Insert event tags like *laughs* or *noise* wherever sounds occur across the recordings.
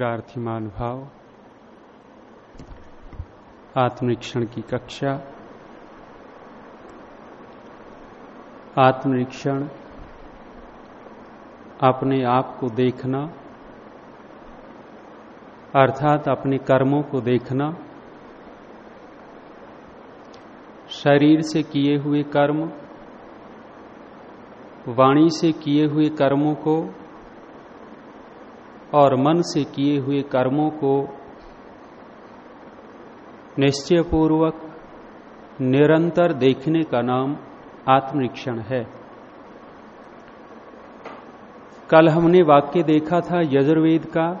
शिवरार्थी भाव आत्मनिरीक्षण की कक्षा, आत्मनिरीक्षण, अपने आप को देखना, अर्थात अपने कर्मों को देखना, शरीर से किए हुए कर्म, वाणी से किए हुए कर्मों को और मन से किए हुए कर्मों को निश्चयपूर्वक निरंतर देखने का नाम आत्मनिरीक्षण है। कल हमने वाक्य देखा था यजुर्वेद का,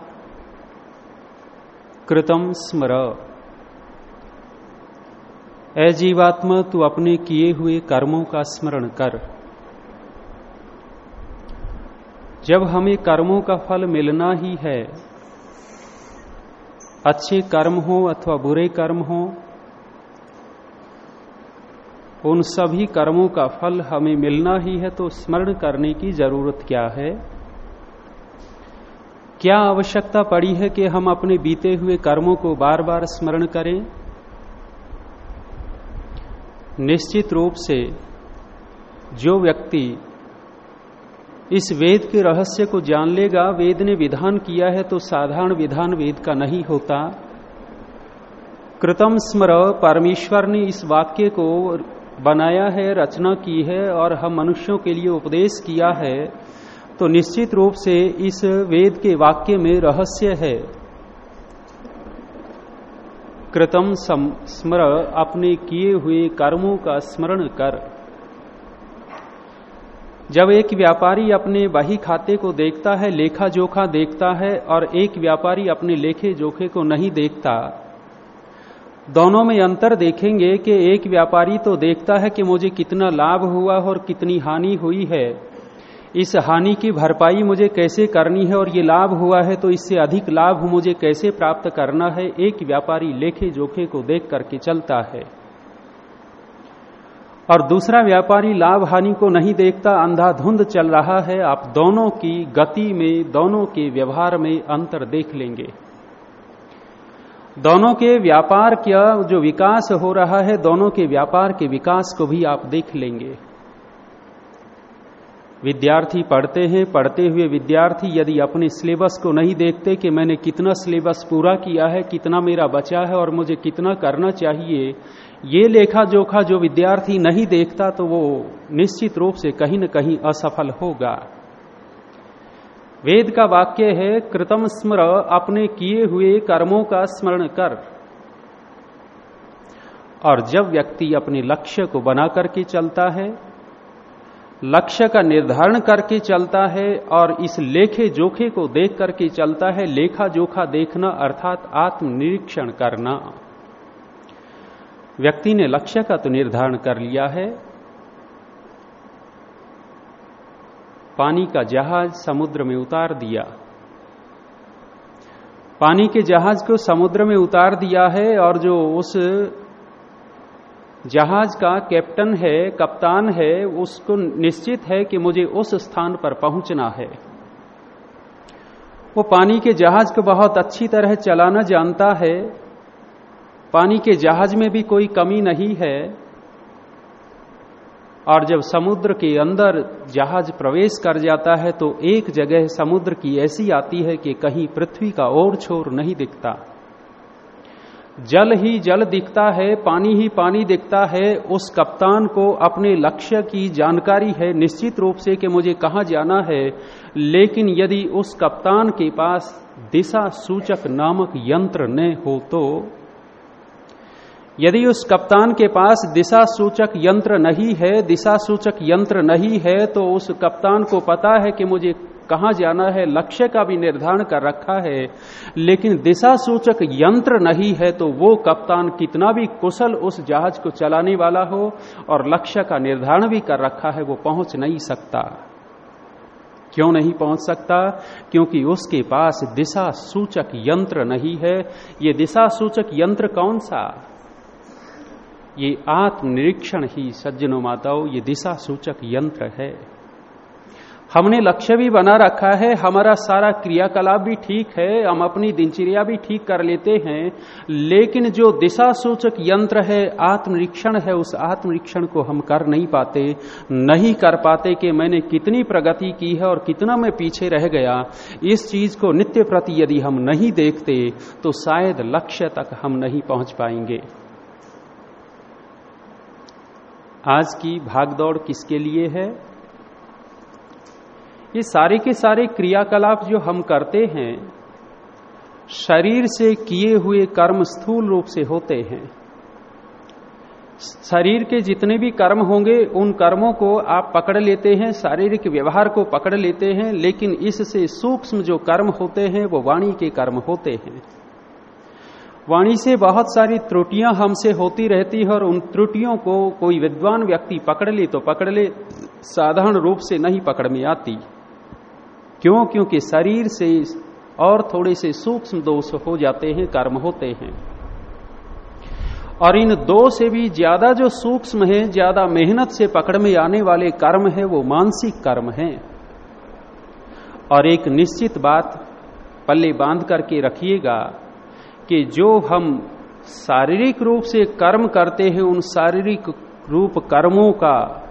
कृतम स्मर। ए जीवात्मा, तू अपने किए हुए कर्मों का स्मरण कर। जब हमें कर्मों का फल मिलना ही है, अच्छे कर्म हो अथवा बुरे कर्म हो, उन सभी कर्मों का फल हमें मिलना ही है तो स्मरण करने की ज़रूरत क्या है? क्या आवश्यकता पड़ी है कि हम अपने बीते हुए कर्मों को बार बार स्मरण करें? निश्चित रूप से, जो व्यक्ति इस वेद के रहस्य को जान लेगा। वेद ने विधान किया है तो साधारण विधान वेद का नहीं होता। कृतम स्मर, परमेश्वर ने इस वाक्य को बनाया है, रचना की है और हम मनुष्यों के लिए उपदेश किया है। तो निश्चित रूप से इस वेद के वाक्य में रहस्य है। कृतम स्मर, अपने किए हुए कर्मों का स्मरण कर। जब एक व्यापारी अपने बही खाते को देखता है लेखा जोखा देखता है और एक व्यापारी अपने लेखे जोखे को नहीं देखता, दोनों में अंतर देखेंगे कि एक व्यापारी तो देखता है कि मुझे कितना लाभ हुआ और कितनी हानि हुई है। इस हानि की भरपाई मुझे कैसे करनी है और ये लाभ हुआ है तो इससे अधिक लाभ मुझे कैसे प्राप्त करना है? एक व्यापारी लेखे जोखे को देख करके चलता है। और दूसरा व्यापारी लाभ हानि को नहीं देखता, अंधाधुंध चल रहा है। आप दोनों की गति में, दोनों के व्यवहार में अंतर देख लेंगे। दोनों के व्यापार का जो विकास हो रहा है, दोनों के व्यापार के विकास को भी आप देख लेंगे। विद्यार्थी पढ़ते हैं, पढ़ते हुए विद्यार्थी यदि अपने सिलेबस को नहीं देखते कि मैंने कितना सिलेबस पूरा किया है, कितना मेरा बचा है और मुझे कितना करना चाहिए ये लेखा जोखा जो विद्यार्थी नहीं देखता तो वो निश्चित रूप से कहीं न कहीं असफल होगा। वेद का वाक्य है, कृतम स्मर, अपने किए हुए कर्मों का स्मरण कर। और जब व्यक्ति अपने लक्ष्य को बना करके चलता है, लक्ष्य का निर्धारण करके चलता है और इस लेखे जोखे को देख करके चलता है लेखा जोखा देखना अर्थात आत्मनिरीक्षण करना। व्यक्ति ने लक्ष्य का तो निर्धारण कर लिया है। पानी का जहाज़ समुद्र में उतार दिया। पानी के जहाज़ को समुद्र में उतार दिया है और जो उस जहाज़ का कैप्टन है, कप्तान है, उसको निश्चित है कि मुझे उस स्थान पर पहुँचना है। वो पानी के जहाज़ को बहुत अच्छी तरह चलाना जानता है। पानी के जहाज़ में भी कोई कमी नहीं है। और जब समुद्र के अंदर जहाज़ प्रवेश कर जाता है तो एक जगह समुद्र की ऐसी आती है कि कहीं पृथ्वी का और छोर नहीं दिखता। जल ही जल दिखता है, पानी ही पानी दिखता है। उस कप्तान को अपने लक्ष्य की जानकारी है, निश्चित रूप से कि मुझे कहाँ जाना है। लेकिन यदि उस कप्तान के पास दिशा सूचक नामक यंत्र न हो तो यदि उस कप्तान के पास दिशा सूचक यंत्र नहीं है दिशा सूचक यंत्र नहीं है तो उस कप्तान को पता है कि मुझे कहाँ जाना है, लक्ष्य का भी निर्धारण कर रखा है। लेकिन दिशा सूचक यंत्र नहीं है तो वो कप्तान कितना भी कुशल उस जहाज़ को चलाने वाला हो और लक्ष्य का निर्धारण भी कर रखा है, वो पहुँच नहीं सकता। क्यों नहीं पहुँच सकता? क्योंकि उसके पास दिशा सूचक यंत्र नहीं है। ये दिशा सूचक यंत्र कौन सा? ये आत्मनिरीक्षण ही सज्जनों माताओं, ये दिशा सूचक यंत्र है। हमने लक्ष्य भी बना रखा है, हमारा सारा क्रियाकलाप भी ठीक है, हम अपनी दिनचर्या भी ठीक कर लेते हैं, लेकिन जो दिशा सूचक यंत्र है, आत्मनिरीक्षण है, उस आत्मनिरीक्षण को हम कर नहीं पाते, नहीं कर पाते कि मैंने कितनी प्रगति की है और कितना मैं पीछे रह गया। इस चीज़ को नित्य प्रति यदि हम नहीं देखते तो शायद लक्ष्य तक हम नहीं पहुँच पाएँगे। आज की भागदौड़ किसके लिए है? ये सारे के सारे क्रियाकलाप जो हम करते हैं, शरीर से किए हुए कर्म स्थूल रूप से होते हैं। शरीर के जितने भी कर्म होंगे, उन कर्मों को आप पकड़ लेते हैं, शारीरिक व्यवहार को पकड़ लेते हैं, लेकिन इससे सूक्ष्म जो कर्म होते हैं, वो वाणी के कर्म होते हैं। वाणी से बहुत सारी त्रुटियाँ हमसे होती रहती है और उन त्रुटियों को कोई विद्वान व्यक्ति पकड़ ले तो पकड़ ले, साधारण रूप से नहीं पकड़ में आती। क्यों? क्योंकि शरीर से और थोड़े से सूक्ष्म दोष हो जाते हैं, कर्म होते हैं। और इन दो से भी ज़्यादा जो सूक्ष्म है, ज़्यादा मेहनत से पकड़ में आने वाले कर्म है, वो मानसिक कर्म है। और एक निश्चित बात पल्ले बाँध करके रखिएगा कि जो हम शारीरिक रूप से कर्म करते हैं, उन शारीरिक रूप कर्मों का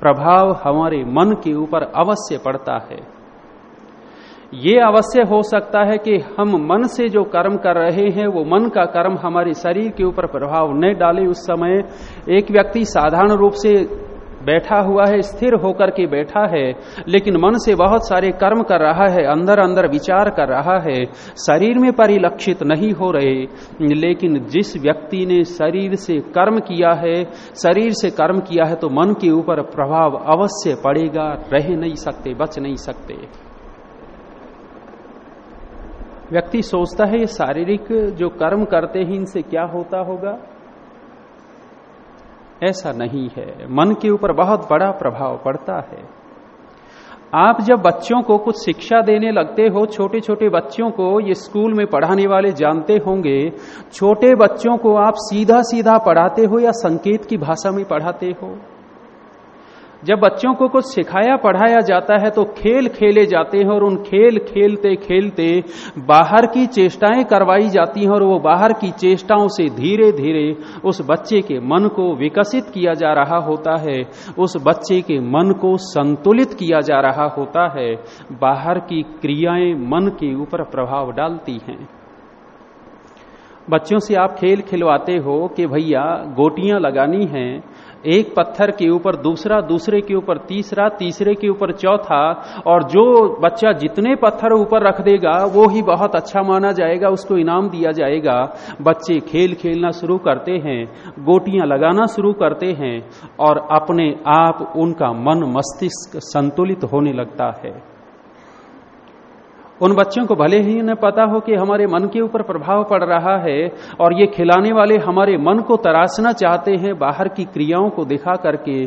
प्रभाव हमारे मन के ऊपर अवश्य पड़ता है। ये अवश्य हो सकता है कि हम मन से जो कर्म कर रहे हैं, वो मन का कर्म हमारे शरीर के ऊपर प्रभाव न डाले। उस समय एक व्यक्ति साधारण रूप से बैठा हुआ है, स्थिर होकर के बैठा है, लेकिन मन से बहुत सारे कर्म कर रहा है अंदर अंदर विचार कर रहा है, शरीर में परिलक्षित नहीं हो रहे, लेकिन जिस व्यक्ति ने शरीर से कर्म किया है, शरीर से कर्म किया है तो मन के ऊपर प्रभाव अवश्य पड़ेगा, रह नहीं सकते, बच नहीं सकते। व्यक्ति सोचता है, ये शारीरिक जो कर्म करते हैं, इनसे क्या होता होगा? ऐसा नहीं है। मन के ऊपर बहुत बड़ा प्रभाव पड़ता है। आप जब बच्चों को कुछ शिक्षा देने लगते हो छोटे छोटे बच्चों को ये स्कूल में पढ़ाने वाले जानते होंगे, छोटे बच्चों को आप सीधा सीधा पढ़ाते हो या संकेत की भाषा में पढ़ाते हो? जब बच्चों को कुछ सिखाया, पढ़ाया जाता है तो खेल खेले जाते हैं और उन खेल खेलते खेलते बाहर की चेष्टाएँ करवाई जाती हैं और वो बाहर की चेष्टाओं से धीरे धीरे उस बच्चे के मन को विकसित किया जा रहा होता है। उस बच्चे के मन को संतुलित किया जा रहा होता है। बाहर की क्रियाएँ मन के ऊपर प्रभाव डालती हैं। बच्चों से आप खेल खिलवाते हो कि भैया गोटियाँ लगानी हैं एक पत्थर के ऊपर दूसरा, दूसरे के ऊपर तीसरा, तीसरे के ऊपर चौथा, और जो बच्चा जितने पत्थर ऊपर रख देगा, वो ही बहुत अच्छा माना जाएगा, उसको इनाम दिया जाएगा। बच्चे खेल खेलना शुरू करते हैं, गोटियाँ लगाना शुरू करते हैं, और अपने आप उनका मन मस्तिष्क संतुलित होने लगता है। उन बच्चों को भले ही न पता हो कि हमारे मन के ऊपर प्रभाव पड़ रहा है और ये खिलाने वाले हमारे मन को तराशना चाहते हैं, बाहर की क्रियाओं को दिखा करके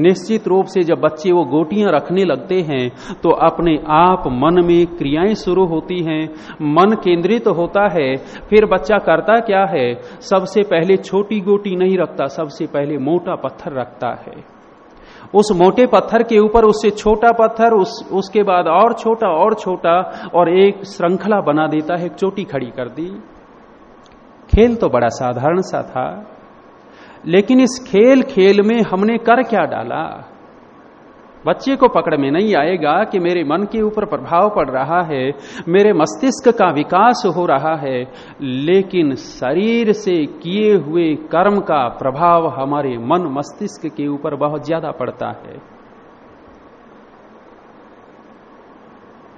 निश्चित रूप से जब बच्चे वो गोटियाँ रखने लगते हैं तो अपने आप मन में क्रियाएँ शुरू होती हैं, मन केंद्रित तो होता है। फिर बच्चा करता क्या है? सबसे पहले छोटी गोटी नहीं रखता, सबसे पहले मोटा पत्थर रखता है। उस मोटे पत्थर के ऊपर, उससे छोटा पत्थर, उस, उसके बाद और छोटा और छोटा, और एक श्रृंखला बना देता है, एक चोटी खड़ी कर दी। खेल तो बड़ा साधारण सा था, लेकिन इस खेल खेल में हमने कर क्या डाला? बच्चे को पकड़ में नहीं आएगा कि मेरे मन के ऊपर प्रभाव पड़ रहा है, मेरे मस्तिष्क का विकास हो रहा है, लेकिन शरीर से किए हुए कर्म का प्रभाव हमारे मन मस्तिष्क के ऊपर बहुत ज़्यादा पड़ता है।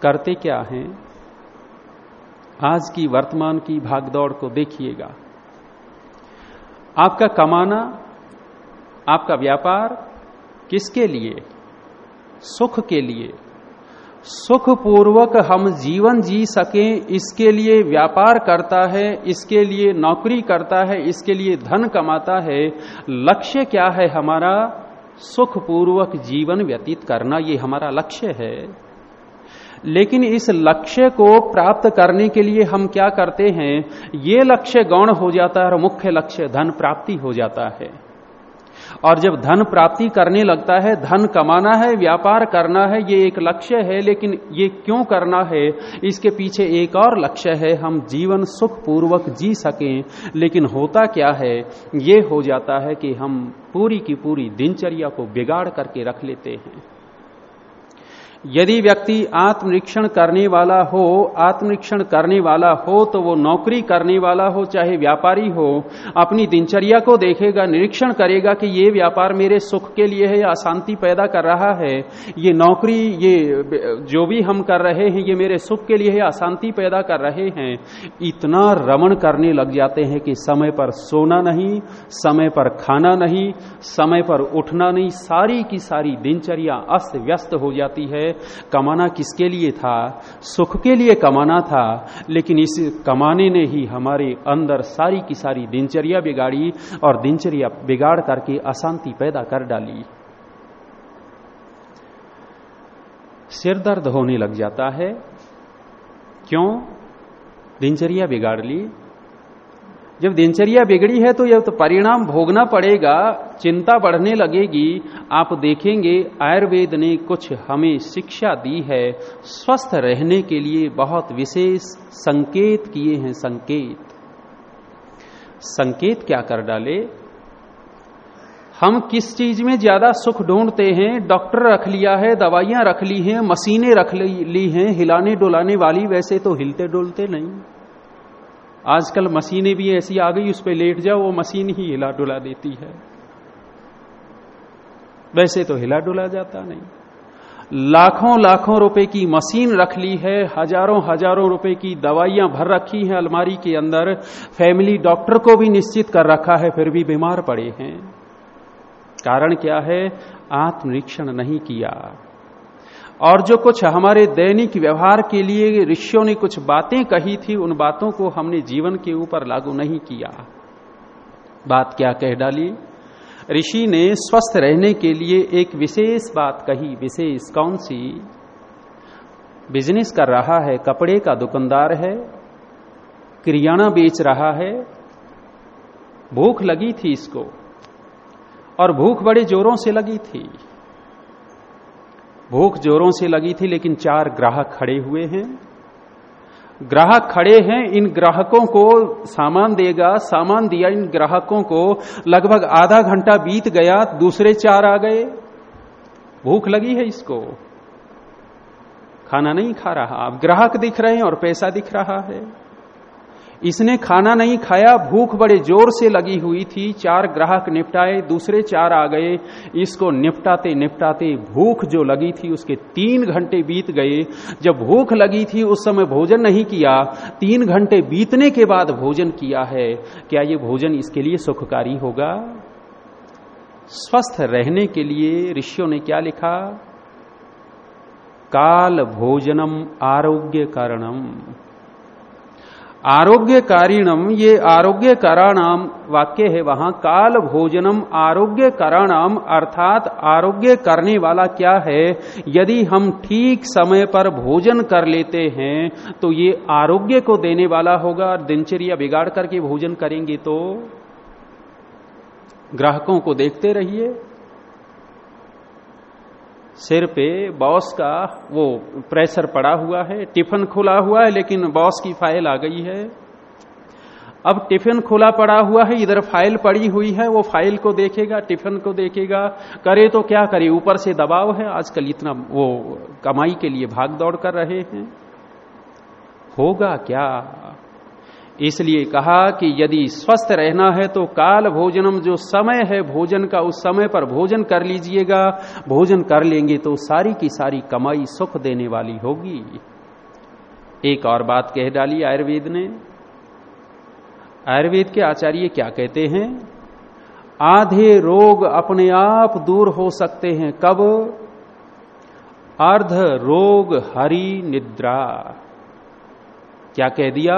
करते क्या हैं? आज की वर्तमान की भागदौड़ को देखिएगा। आपका कमाना, आपका व्यापार किसके लिए? सुख के लिए। सुख पूर्वक हम जीवन जी सकें, इसके लिए व्यापार करता है, इसके लिए नौकरी करता है, इसके लिए धन कमाता है। लक्ष्य क्या है हमारा? सुख पूर्वक जीवन व्यतीत करना, ये हमारा लक्ष्य है। लेकिन इस लक्ष्य को प्राप्त करने के लिए हम क्या करते हैं? ये लक्ष्य गौण हो जाता है और मुख्य लक्ष्य धन प्राप्ति हो जाता है। और जब धन प्राप्ति करने लगता है, धन कमाना है, व्यापार करना है, ये एक लक्ष्य है, लेकिन ये क्यों करना है? इसके पीछे एक और लक्ष्य है, हम जीवन सुख पूर्वक जी सकें। लेकिन होता क्या है? ये हो जाता है कि हम पूरी की पूरी दिनचर्या को बिगाड़ करके रख लेते हैं। यदि व्यक्ति आत्मनिरीक्षण करने वाला हो, आत्मनिरीक्षण करने वाला हो तो वो नौकरी करने वाला हो, चाहे व्यापारी हो, अपनी दिनचर्या को देखेगा, निरीक्षण करेगा कि ये व्यापार मेरे सुख के लिए है या अशांति पैदा कर रहा है। ये नौकरी, ये जो भी हम कर रहे हैं, ये मेरे सुख के लिए है अशांति पैदा कर रहे हैं। इतना रमण करने लग जाते हैं कि समय पर सोना नहीं, समय पर खाना नहीं, समय पर उठना नहीं, सारी की सारी दिनचर्या अस्त व्यस्त हो जाती है। कमाना किसके लिए था? सुख के लिए कमाना था, लेकिन इस कमाने ने ही हमारे अंदर सारी की सारी दिनचर्या बिगाड़ी और दिनचर्या बिगाड़ करके अशांति पैदा कर डाली। सिर दर्द होने लग जाता है। क्यों? दिनचर्या बिगाड़ ली। जब दिनचर्या बिगड़ी है तो यह तो परिणाम भोगना पड़ेगा, चिंता बढ़ने लगेगी। आप देखेंगे, आयुर्वेद ने कुछ हमें शिक्षा दी है, स्वस्थ रहने के लिए बहुत विशेष संकेत किए हैं, संकेत। संकेत क्या कर डाले? हम किस चीज़ में ज़्यादा सुख ढूंढते हैं? डॉक्टर रख लिया है, दवाइयाँ रख ली हैं, मशीनें रख ली हैं, हिलाने डुलाने वाली, वैसे तो हिलते डुलते नहीं। आजकल मशीनें भी ऐसी आ गई, उस पर लेट जाओ, वो मशीन ही हिला डुला देती है। वैसे तो हिला डुला जाता नहीं। लाखों लाखों रुपए की मशीन रख ली है, हज़ारों हज़ारों रुपए की दवाइयाँ भर रखी हैं अलमारी के अंदर। फैमिली डॉक्टर को भी निश्चित कर रखा है, फिर भी बीमार पड़े हैं। कारण क्या है? आत्मनिरीक्षण नहीं किया। और जो कुछ हमारे दैनिक व्यवहार के लिए ऋषियों ने कुछ बातें कही थी, उन बातों को हमने जीवन के ऊपर लागू नहीं किया। बात क्या कह डाली? ऋषि ने स्वस्थ रहने के लिए एक विशेष बात कही, विशेष कौन सी? बिज़नेस कर रहा है, कपड़े का दुकानदार है क्रियाणा बेच रहा है। भूख लगी थी इसको, और भूख बड़े जोरों से लगी थी। भूख जोरों से लगी थी, लेकिन चार ग्राहक खड़े हुए हैं। ग्राहक खड़े हैं, इन ग्राहकों को सामान देगा, सामान दिया इन ग्राहकों को। लगभग आधा घंटा बीत गया, दूसरे चार आ गए। भूख लगी है इसको। खाना नहीं खा रहा। अब ग्राहक दिख रहे हैं और पैसा दिख रहा है। इसने खाना नहीं खाया, भूख बड़े ज़ोर से लगी हुई थी, चार ग्राहक निपटाए, दूसरे चार आ गए। इसको निपटाते निपटाते भूख जो लगी थी, उसके तीन घंटे बीत गए। जब भूख लगी थी, उस समय भोजन नहीं किया। तीन घंटे बीतने के बाद भोजन किया है। क्या ये भोजन इसके लिए सुखकारी होगा? स्वस्थ रहने के लिए ऋषियों ने क्या लिखा? काल भोजनम आरोग्य कारणम। आरोग्य कारिणम ये आरोग्य कराणाम वाक्य है वहाँ काल भोजनम आरोग्य कराणाम अर्थात आरोग्य करने वाला क्या है? यदि हम ठीक समय पर भोजन कर लेते हैं तो ये आरोग्य को देने वाला होगा और दिनचर्या बिगाड़ करके भोजन करेंगे तो? ग्राहकों को देखते रहिए। सिर पे बॉस का वो प्रेशर पड़ा हुआ है, टिफ़िन खुला हुआ है, लेकिन बॉस की फ़ाइल आ गई है। अब टिफ़िन खुला पड़ा हुआ है, इधर फ़ाइल पड़ी हुई है, वो फ़ाइल को देखेगा, टिफ़िन को देखेगा, करे तो क्या करे, ऊपर से दबाव है, आजकल इतना वो कमाई के लिए भाग दौड़ कर रहे हैं। होगा क्या? इसलिए कहा कि यदि स्वस्थ रहना है तो काल भोजनम, जो समय है भोजन का, उस समय पर भोजन कर लीजिएगा। भोजन कर लेंगे तो सारी की सारी कमाई सुख देने वाली होगी। एक और बात कह डाली आयुर्वेद ने। आयुर्वेद के आचार्य क्या कहते हैं? आधे रोग अपने आप दूर हो सकते हैं। कब? अर्ध रोग हरि निद्रा। क्या कह दिया?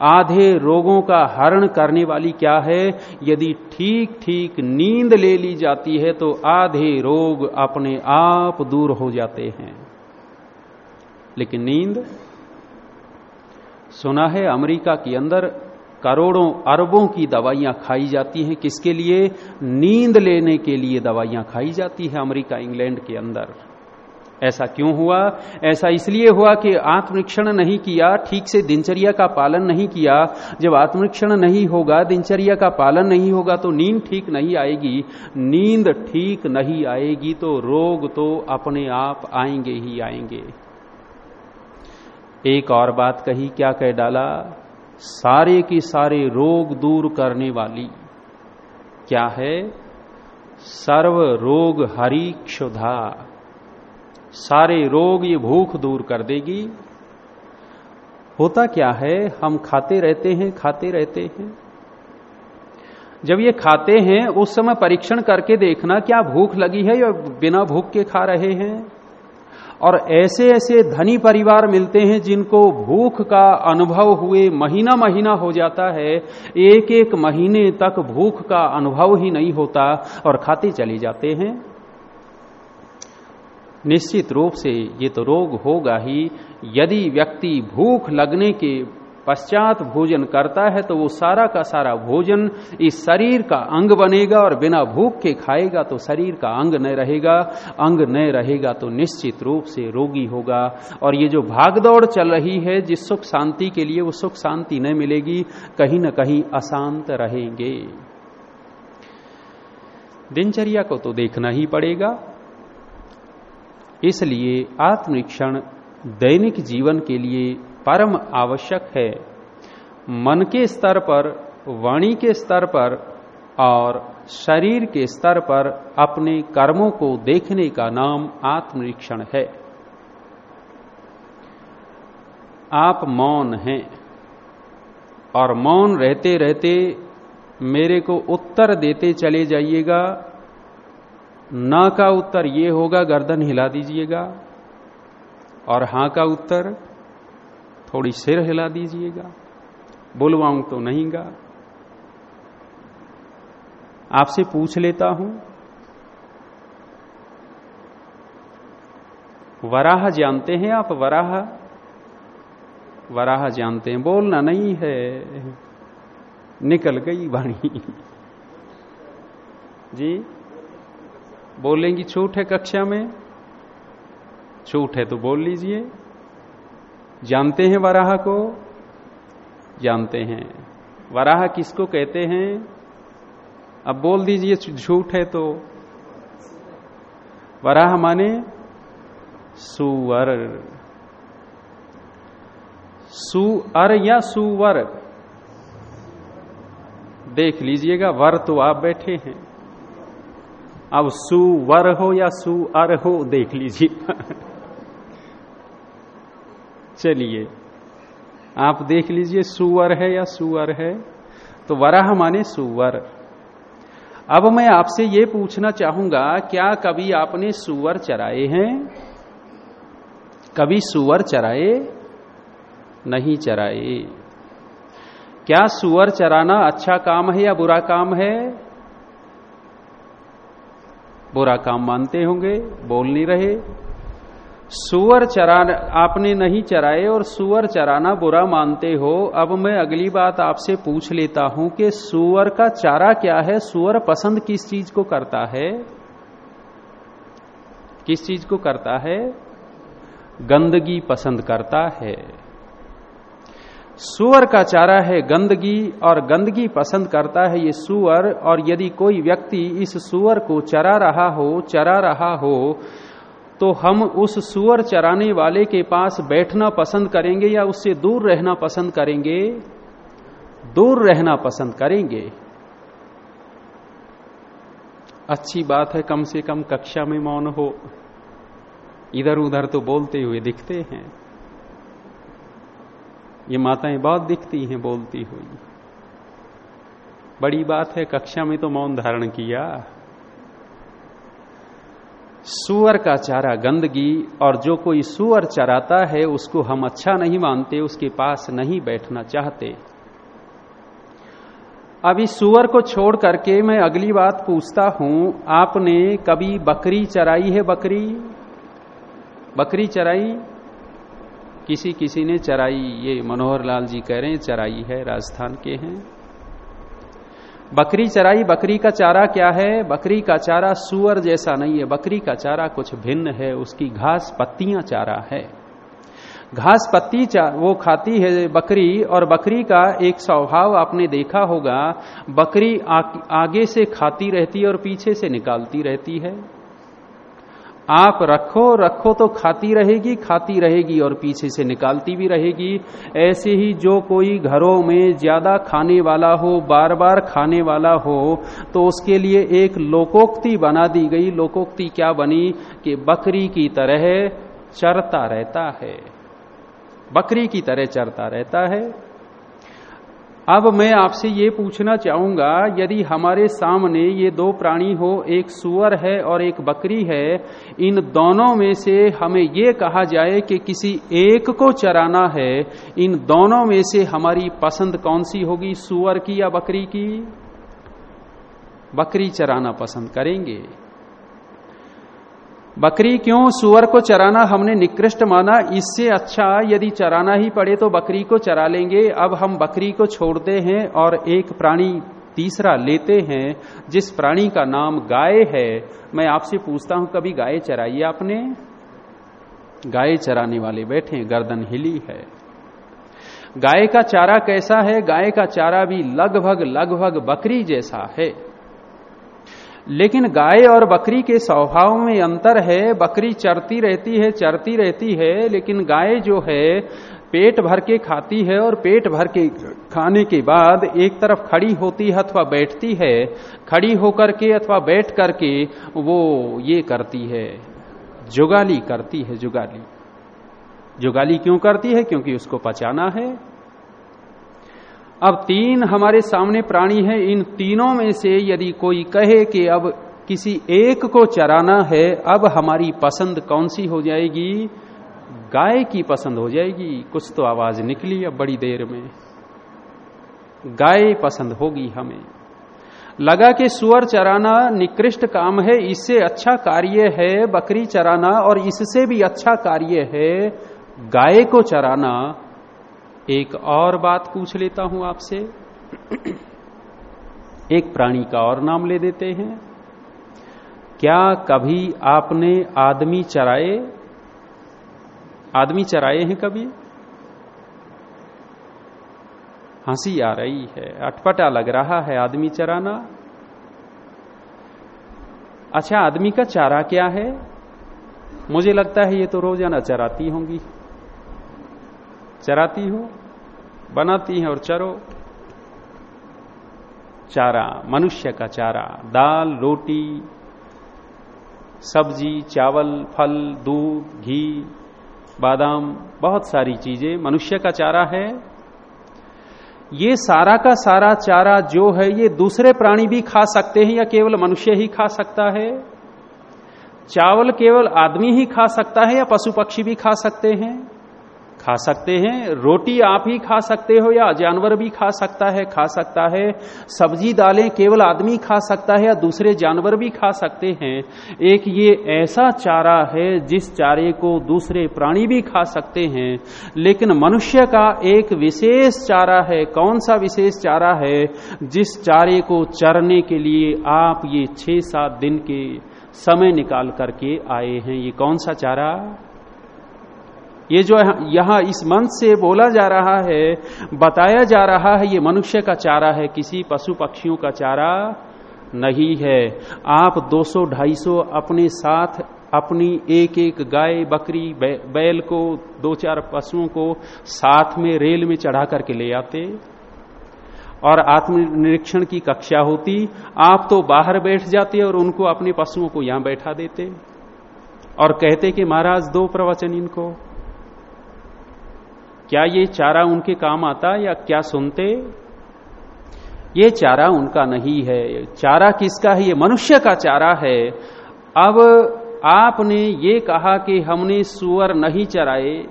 आधे रोगों का हरण करने वाली क्या है? यदि ठीक ठीक नींद ले ली जाती है तो आधे रोग अपने आप दूर हो जाते हैं। लेकिन नींद? सुना है, अमेरिका के अंदर करोड़ों अरबों की दवाइयाँ खाई जाती हैं। किसके लिए? नींद लेने के लिए दवाइयाँ खाई जाती है अमेरिका, इंग्लैंड के अंदर। ऐसा क्यों हुआ? ऐसा इसलिए हुआ कि आत्मरीक्षण नहीं किया, ठीक से दिनचर्या का पालन नहीं किया। जब आत्मरीक्षण नहीं होगा, दिनचर्या का पालन नहीं होगा तो नींद ठीक नहीं आएगी। नींद ठीक नहीं आएगी तो रोग तो अपने आप आएँगे ही आएँगे। एक और बात कही, क्या कह डाला? सारे के सारे रोग दूर करने वाली। क्या है? सर्व रोग हरी क्षुधा सारे रोग ये भूख दूर कर देगी। होता क्या है, हम खाते रहते हैं, खाते रहते हैं। जब ये खाते हैं, उस समय परीक्षण करके देखना क्या भूख लगी है या बिना भूख के खा रहे हैं। और ऐसे ऐसे धनी परिवार मिलते हैं जिनको भूख का अनुभव हुए महीना महीना हो जाता है। एक एक महीने तक भूख का अनुभव ही नहीं होता और खाते चले जाते हैं। निश्चित रूप से ये तो रोग होगा ही। यदि व्यक्ति भूख लगने के पश्चात भोजन करता है तो वो सारा का सारा भोजन इस शरीर का अंग बनेगा और बिना भूख के खाएगा तो शरीर का अंग न रहेगा। अंग न रहेगा तो निश्चित रूप से रोगी होगा। और ये जो भागदौड़ चल रही है, जिस सुख शांति के लिए वो सुख शांति न मिलेगी, कहीं न कहीं अशांत रहेंगे। दिनचर्या को तो देखना ही पड़ेगा। इसलिए आत्मरीक्षण दैनिक जीवन के लिए परम आवश्यक है। मन के स्तर पर, वाणी के स्तर पर और शरीर के स्तर पर अपने कर्मों को देखने का नाम आत्मनिरीक्षण है। आप मौन हैं और मौन रहते रहते मेरे को उत्तर देते चले जाइएगा। ना का उत्तर ये होगा, गर्दन हिला दीजिएगा। और हाँ का उत्तर, थोड़ी सिर हिला दीजिएगा। बुलवाऊं तो नहीं गा। आपसे पूछ लेता हूँ, वराह जानते हैं आप? वराह वराह जानते हैं। बोलना नहीं है। निकल गई वाणी। जी? बोलेंगी, छूट है कक्षा में? छूट है तो बोल लीजिए। जानते हैं वराह को? जानते हैं। वराह किसको कहते हैं? अब बोल दीजिए झूठ है तो। वराह माने? सुवर सुअर या सुवर देख लीजिएगा, वर तो आप बैठे हैं। अब सुवर हो या सुअर हो, देख लीजिए। चलिए, आप देख लीजिए सुअर है या सुअर है? तो वराह माने सुअर अब मैं आपसे ये पूछना चाहूँगा, क्या कभी आपने सुअर चराए हैं? कभी सुअर चराए? नहीं चराए। क्या सुअर चराना अच्छा काम है या बुरा काम है? बुरा काम मानते होंगे, बोल नहीं रहे। सुअर चरा आपने नहीं चराए और सुअर चराना बुरा मानते हो। अब मैं अगली बात आपसे पूछ लेता हूँ कि सुअर का चारा क्या है? सुअर पसंद किस चीज़ को करता है? किस चीज़ को करता है? गंदगी पसंद करता है। सुअर का चारा है गंदगी और गंदगी पसंद करता है ये सुअर, और यदि कोई व्यक्ति इस सुअर को चरा रहा हो, चरा रहा हो तो हम उस सुअर चराने वाले के पास बैठना पसंद करेंगे या उससे दूर रहना पसंद करेंगे? दूर रहना पसंद करेंगे। अच्छी बात है, कम से कम कक्षा में मौन हो। इधर उधर तो बोलते हुए दिखते हैं। ये माताएँ बहुत दिखती हैं, बोलती हुई। बड़ी बात है, कक्षा में तो मौन धारण किया। सुअर का चारा, गंदगी, और जो कोई सुअर चराता है, उसको हम अच्छा नहीं मानते, उसके पास नहीं बैठना चाहते। अभी सुअर को छोड़ करके मैं अगली बात पूछता हूँ, आपने कभी बकरी चराई है, बकरी? बकरी चराई? किसी किसी ने चराई ये मनोहर लाल जी कह रहे हैं चराई है राजस्थान के हैं। बकरी चराई बकरी का चारा क्या है? बकरी का चारा सुअर जैसा नहीं है बकरी का चारा कुछ भिन्न है उसकी घास पत्तियाँ चारा है। घास पत्ती वो खाती है बकरी और बकरी का एक स्वभाव आपने देखा होगा बकरी आ, आगे से खाती रहती है और पीछे से निकालती रहती है। आप रखो रखो तो खाती रहेगी खाती रहेगी और पीछे से निकालती भी रहेगी। ऐसे ही जो कोई घरों में ज़्यादा खाने वाला हो बार बार खाने वाला हो तो उसके लिए एक लोकोक्ति बना दी गई। लोकोक्ति क्या बनी? कि बकरी की तरह चरता रहता है। बकरी की तरह चरता रहता है। अब मैं आपसे ये पूछना चाहूँगा, यदि हमारे सामने ये दो प्राणी हो, एक सुअर है और एक बकरी है, इन दोनों में से हमें ये कहा जाए कि किसी एक को चराना है, इन दोनों में से हमारी पसंद कौन सी होगी, सुअर की या बकरी की? बकरी चराना पसंद करेंगे। बकरी क्यों सुअर को चराना हमने निकृष्ट माना? इससे अच्छा यदि चराना ही पड़े तो बकरी को चरा लेंगे। अब हम बकरी को छोड़ते हैं और एक प्राणी तीसरा लेते हैं, जिस प्राणी का नाम गाय है। मैं आपसे पूछता हूँ, कभी गाय चराई आपने? गाय चराने वाले बैठे, गर्दन हिली है। गाय का चारा कैसा है? गाय का चारा भी लगभग लगभग बकरी जैसा है। लेकिन गाय और बकरी के स्वभाव में अंतर है, बकरी चरती रहती है, चरती रहती है, लेकिन गाय जो है, पेट भर के खाती है और पेट भर के खाने के बाद एक तरफ़ खड़ी होती है अथवा बैठती है, खड़ी होकर के अथवा बैठ करके वो ये करती है, जुगाली करती है, जुगाली। जुगाली क्यों करती है? क्योंकि उसको पचाना है अब तीन हमारे सामने प्राणी है। इन तीनों में से यदि कोई कहे कि अब किसी एक को चराना है, अब हमारी पसंद कौन सी हो जाएगी? गाय की पसंद हो जाएगी। कुछ तो आवाज़ निकली अब बड़ी देर में। गाय पसंद होगी हमें। लगा कि सुअर चराना निकृष्ट काम है, इससे अच्छा कार्य है बकरी चराना, और इससे भी अच्छा कार्य है गाय को चराना। एक और बात पूछ लेता हूँ आपसे। एक प्राणी का और नाम ले देते हैं। क्या कभी आपने आदमी चराए? आदमी चराए हैं कभी? हँसी आ रही है, अटपटा लग रहा है आदमी चराना। अच्छा आदमी का चारा क्या है? मुझे लगता है ये तो रोज़ाना चराती होंगी। चराती हो, बनाती हैं और चरो। चारा, मनुष्य का चारा, दाल, रोटी, सब्ज़ी, चावल, फल, दूध, घी, बादाम, बहुत सारी चीज़ें। मनुष्य का चारा है। ये सारा का सारा चारा जो है, ये दूसरे प्राणी भी खा सकते हैं या केवल मनुष्य ही खा सकता है? चावल केवल आदमी ही खा सकता है या पशु पक्षी भी खा सकते हैं? खा सकते हैं। रोटी आप ही खा सकते हो या जानवर भी खा सकता है, खा सकता है। सब्ज़ी दालें केवल आदमी खा सकता है या दूसरे जानवर भी खा सकते हैं। एक ये ऐसा चारा है जिस चारे को दूसरे प्राणी भी खा सकते हैं। लेकिन मनुष्य का एक विशेष चारा है। कौन सा विशेष चारा है? जिस चारे को चरने के लिए आप ये छह सात दिन के समय निकाल करके आए हैं। ये कौन सा चारा? ये जो यहाँ इस मंच से बोला जा रहा है, बताया जा रहा है, ये मनुष्य का चारा है, किसी पशु पक्षियों का चारा नहीं है। आप 200-250 अपने साथ, अपनी एक एक गाय, बकरी बैल को, दो चार पशुओं को साथ में रेल में चढ़ा करके ले आते। और आत्मनिरीक्षण की कक्षा होती, आप तो बाहर बैठ जाते और उनको अपने पशुओं को यहाँ बैठा देते। और कहते कि महाराज दो प्रवचन इनको। क्या ये चारा उनके काम आता या क्या सुनते? ये चारा उनका नहीं है। चारा किसका है? ये मनुष्य का चारा है। अब आपने ये कहा कि हमने सुअर नहीं चराए।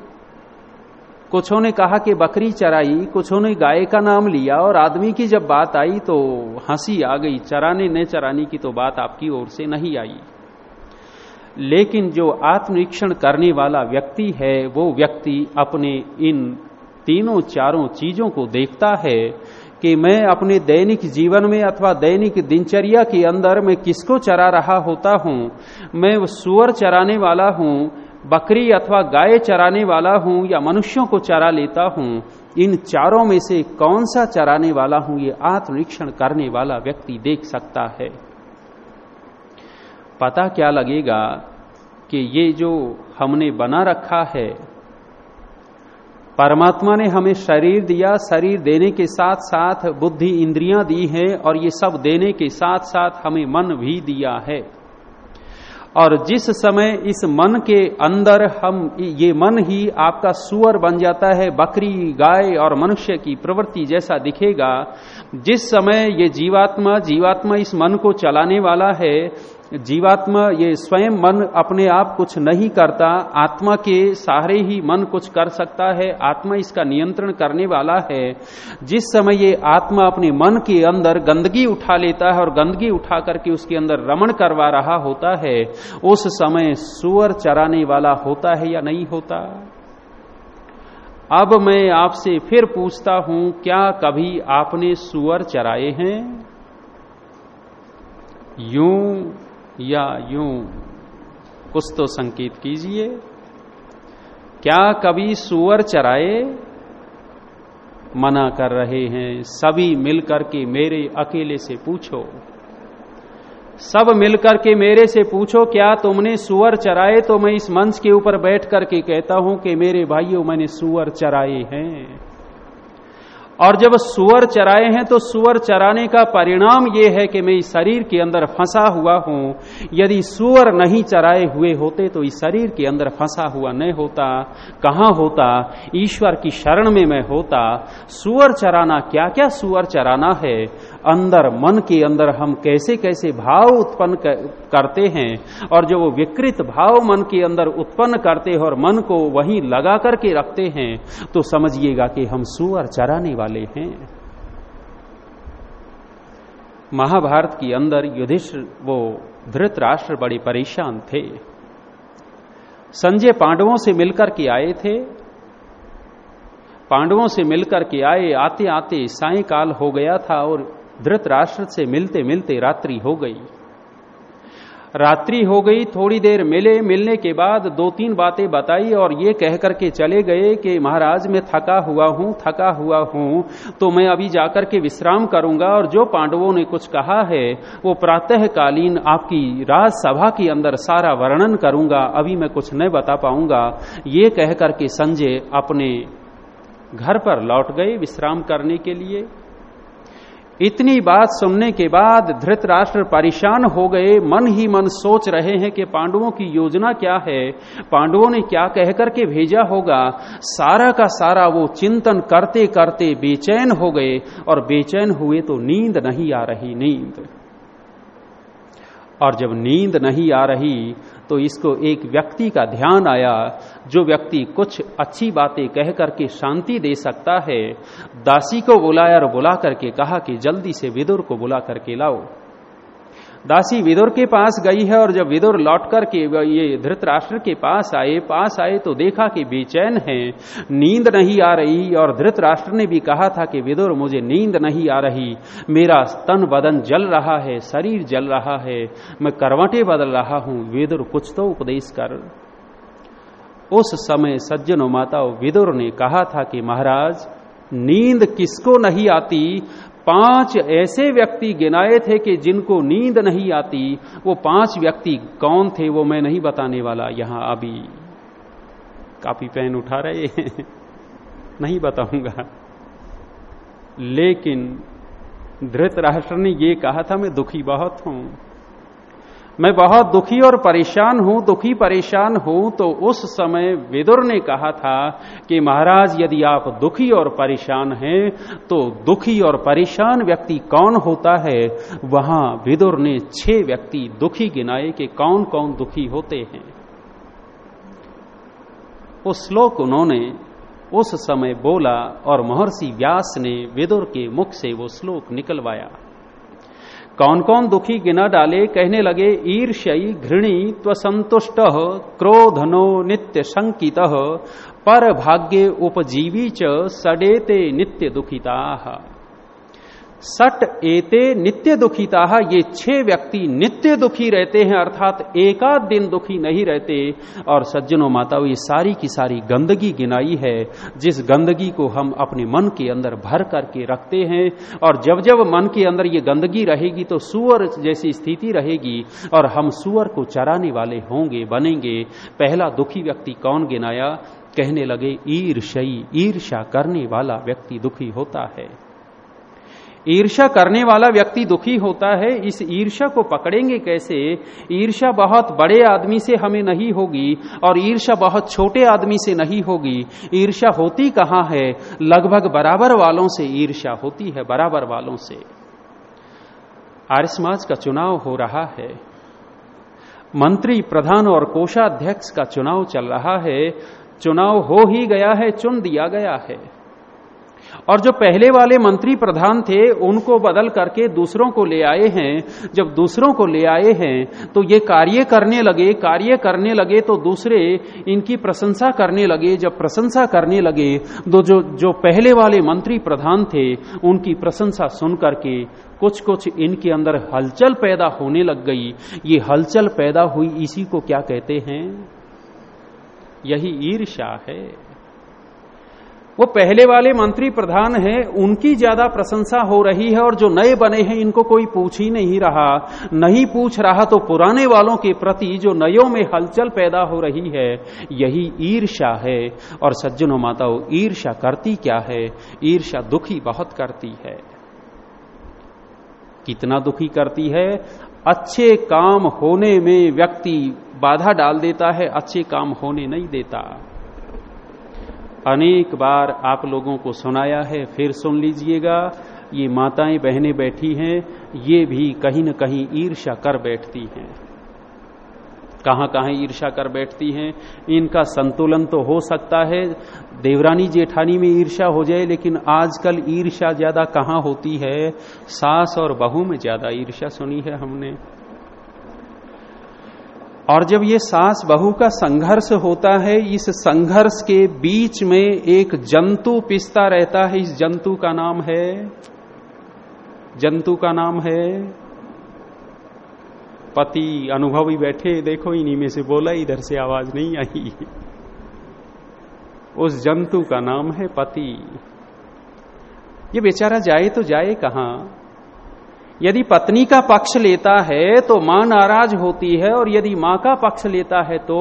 कुछों ने कहा कि बकरी चराई, कुछों ने गाय का नाम लिया और आदमी की जब बात आई तो हँसी आ गई। चराने न चराने की तो बात आपकी ओर से नहीं आई। लेकिन जो आत्मनिरीक्षण करने वाला व्यक्ति है, वो व्यक्ति अपने इन तीनों चारों चीज़ों को देखता है कि मैं अपने दैनिक जीवन में अथवा दैनिक दिनचर्या के अंदर मैं किसको चरा रहा होता हूँ? मैं सुअर चराने वाला हूँ, बकरी अथवा गाय चराने वाला हूँ या मनुष्यों को चरा लेता हूँ? इन चारों में से कौन सा चराने वाला हूँ? ये आत्मनिरीक्षण करने वाला व्यक्ति देख सकता है। पता क्या लगेगा कि ये जो हमने बना रखा है, परमात्मा ने हमें शरीर दिया, शरीर देने के साथ साथ बुद्धि इंद्रियाँ दी हैं और ये सब देने के साथ साथ हमें मन भी दिया है। और जिस समय इस मन के अंदर हम, ये मन ही आपका सुअर बन जाता है, बकरी, गाय और मनुष्य की प्रवृत्ति जैसा दिखेगा, जिस समय ये जीवात्मा जीवात्मा इस मन को चलाने वाला है जीवात्मा ये स्वयं मन अपने आप कुछ नहीं करता, आत्मा के सहारे ही मन कुछ कर सकता है, आत्मा इसका नियंत्रण करने वाला है। जिस समय ये आत्मा अपने मन के अंदर गंदगी उठा लेता है और गंदगी उठा करके उसके अंदर रमण करवा रहा होता है, उस समय सुअर चराने वाला होता है या नहीं होता? अब मैं आपसे फिर पूछता हूँ, क्या कभी आपने सुअर चराए हैं? यूँ या यूँ कुछ तो संकेत कीजिए। क्या कभी सुअर चराए? मना कर रहे हैं, सभी मिलकर के मेरे अकेले से पूछो। सब मिलकर के मेरे से पूछो, क्या तुमने सुअर चराए? तो मैं इस मंच के ऊपर बैठ करके कहता हूँ कि मेरे भाइयों, मैंने सुअर चराए हैं। और जब सुअर चराए हैं तो सुअर चराने का परिणाम यह है कि मैं इस शरीर के अंदर फंसा हुआ हूँ। यदि सुअर नहीं चराए हुए होते तो इस शरीर के अंदर फंसा हुआ नहीं होता। कहाँ होता? ईश्वर की शरण में मैं होता। सुअर चराना क्या क्या सुअर चराना है? अंदर मन के अंदर हम कैसे कैसे भाव उत्पन्न करते हैं? और जो वो विकृत भाव मन के अंदर उत्पन्न करते हैं और मन को वहीं लगा करके रखते हैं तो समझिएगा कि हम सुअर चराने वाले हैं। महाभारत के अंदर युधिष्ठ वो धृत राष्ट्र बड़े परेशान थे। संजय पांडवों से मिलकर के आए थे। पांडवों से मिलकर के आए आते आते सायकाल हो गया था और धृत राष्ट्र से मिलते मिलते रात्रि हो गई। रात्रि हो गई, थोड़ी देर मिले, मिलने के बाद दो तीन बातें बताई और ये कह करके चले गए कि महाराज, मैं थका हुआ हूँ, थका हुआ हूँ तो मैं अभी जाकर के विश्राम करूँगा और जो पांडवों ने कुछ कहा है, वो प्रातःकालीन आपकी राजसभा के अंदर सारा वर्णन करूँगा, अभी मैं कुछ नहीं बता पाऊँगा। ये कह करके संजय अपने घर पर लौट गए विश्राम करने के लिए। इतनी बात सुनने के बाद धृतराष्ट्र परेशान हो गए। मन ही मन सोच रहे हैं कि पांडवों की योजना क्या है। पांडवों ने क्या कहकर के भेजा होगा? सारा का सारा वो चिंतन करते करते बेचैन हो गए और बेचैन हुए तो नींद नहीं आ रही, नींद। और जब नींद नहीं आ रही तो इसको एक व्यक्ति का ध्यान आया, जो व्यक्ति कुछ अच्छी बातें कह करके शांति दे सकता है। दासी को बुलाया और बुला करके कहा कि जल्दी से विदुर को बुला करके लाओ। दासी विदुर के पास गई है और जब विदुर लौट कर के ये धृतराष्ट्र के पास आए पास आए तो देखा कि बेचैन है। नींद नहीं आ रही और धृतराष्ट्र ने भी कहा था कि विदुर, मुझे नींद नहीं आ रही। मेरा तन बदन जल रहा है, शरीर जल रहा है। मैं करवटे बदल रहा हूँ। विदुर, कुछ तो उपदेश कर। उस समय सज्जनों माताओं, विदुर ने कहा था कि महाराज, नींद किसको नहीं आती? पाँच ऐसे व्यक्ति गिनाए थे कि जिनको नींद नहीं आती, वो पाँच व्यक्ति कौन थे वो मैं नहीं बताने वाला यहाँ अभी। काफ़ी पेन उठा रहे हैं। *laughs* नहीं बताऊँगा। लेकिन धृत राष्ट्र ने ये कहा था, मैं दुखी बहुत हूँ। मैं बहुत दुखी और परेशान हूँ, दुखी परेशान हूँ तो उस समय विदुर ने कहा था कि महाराज, यदि आप दुखी और परेशान हैं तो दुखी और परेशान व्यक्ति कौन होता है? वहाँ विदुर ने छह व्यक्ति दुखी गिनाए कि कौन कौन दुखी होते हैं। वो श्लोक उन्होंने उस समय बोला और महर्षि व्यास ने विदुर के मुख से वो श्लोक निकलवाया। कौन कौन दुखी गिना डाले, कहने लगे, ईर्ष्यई घृणी त्वसंतुष्ट, क्रोधनो नित्य शंकित, पर भाग्य उपजीवी च सडेते नित्य दुखिता। सट एते नित्य दुखिता ये छह व्यक्ति नित्य दुखी रहते हैं, अर्थात एकाध दिन दुखी नहीं रहते। और सज्जनों माताओं, ये सारी की सारी गंदगी गिनाई है, जिस गंदगी को हम अपने मन के अंदर भर करके रखते हैं। और जब जब मन के अंदर ये गंदगी रहेगी तो सुअर जैसी स्थिति रहेगी, और हम सुअर को चराने वाले होंगे, बनेंगे। पहला दुखी व्यक्ति कौन गिनाया? कहने लगे ईर्षयी ईर्षा करने वाला व्यक्ति दुखी होता है। ईर्षा करने वाला व्यक्ति दुखी होता है, इस ईर्षा को पकड़ेंगे कैसे? ईर्षा बहुत बड़े आदमी से हमें नहीं होगी और ईर्षा बहुत छोटे आदमी से नहीं होगी। ईर्षा होती कहाँ है? लगभग बराबर वालों से ईर्षा होती है, बराबर वालों से। आर्य समाज का चुनाव हो रहा है। मंत्री प्रधान और कोषाध्यक्ष का चुनाव चल रहा है। चुनाव हो ही गया है, चुन दिया गया है। और जो पहले वाले मंत्री प्रधान थे, उनको बदल करके दूसरों को ले आए हैं। जब दूसरों को ले आए हैं तो ये कार्य करने लगे, कार्य करने लगे तो दूसरे इनकी प्रशंसा करने लगे। जब प्रशंसा करने लगे तो जो जो पहले वाले मंत्री प्रधान थे, उनकी प्रशंसा सुन करके कुछ कुछ इनके अंदर हलचल पैदा होने लग गई। ये हलचल पैदा हुई, इसी को क्या कहते हैं? यही ईर्षा है। वो पहले वाले मंत्री प्रधान हैं, उनकी ज़्यादा प्रशंसा हो रही है और जो नए बने हैं, इनको कोई पूछ ही नहीं रहा। नहीं पूछ रहा तो पुराने वालों के प्रति जो नयों में हलचल पैदा हो रही है, यही ईर्षा है। और सज्जनों माताओं ईर्षा करती क्या है? ईर्षा दुखी बहुत करती है। कितना दुखी करती है? अच्छे काम होने में व्यक्ति बाधा डाल देता है, अच्छे काम होने नहीं देता। अनेक बार आप लोगों को सुनाया है, फिर सुन लीजिएगा, ये माताएँ बहनें बैठी हैं, ये भी कहीं न कहीं ईर्षा कर बैठती हैं। कहाँ कहाँ ईर्षा कर बैठती हैं? इनका संतुलन तो हो सकता है, देवरानी जेठानी में ईर्षा हो जाए, लेकिन आजकल ईर्षा ज़्यादा कहाँ होती है? सास और बहू में ज़्यादा ईर्षा सुनी है हमने। और जब ये सास बहू का संघर्ष होता है, इस संघर्ष के बीच में एक जंतु पिसता रहता है। इस जंतु का नाम है, जंतु का नाम है, पति अनुभवी बैठे, देखो इन्हीं में से बोला, इधर से आवाज़ नहीं आई। उस जंतु का नाम है पति। ये बेचारा जाए तो जाए कहाँ? यदि पत्नी का पक्ष लेता है तो माँ नाराज़ होती है, और यदि माँ का पक्ष लेता है तो